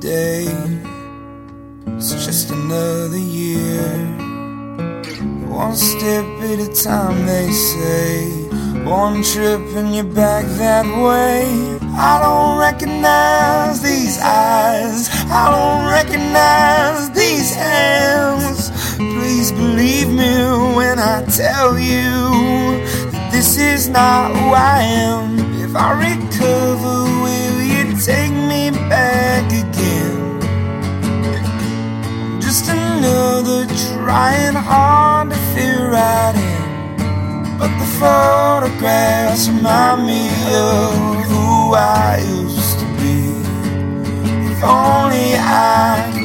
day. It's just another year. One step at a time, they say. One trip and you're back that way. I don't recognize these eyes. I don't recognize these hands. Please believe me when I tell you that this is not who I am. If I recover, trying hard to fit right in. But the photographs remind me of who I used to be. If only I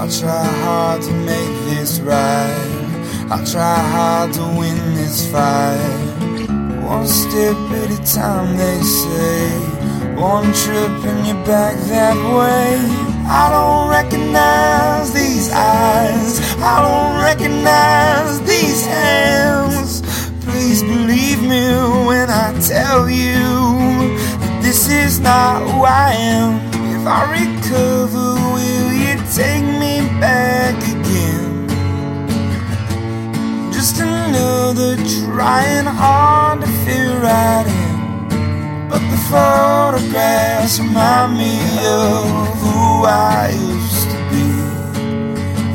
I'll try hard to make this right. I'll try hard to win this fight. One step at a time, they say. One trip and you're back that way. I don't recognize these eyes. I don't recognize these hands. Please believe me when I tell you that this is not who I am. If I recover, will you take me trying hard to fit right in. But the photographs remind me of who I used to be.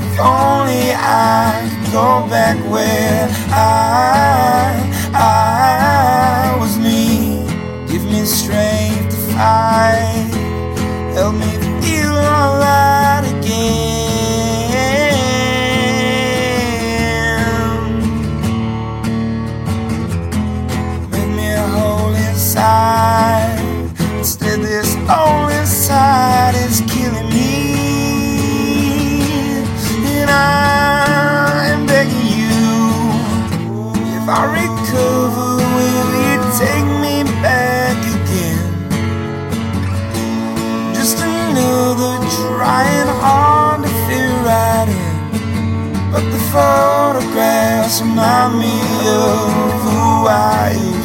If only I could go back where I, I was me. Give me strength to fight. Help me inside. Instead, this hole inside is killing me. And I am begging you, if I recover, will you take me back again? Just another trying hard to fit right in. But the photographs remind me of who I used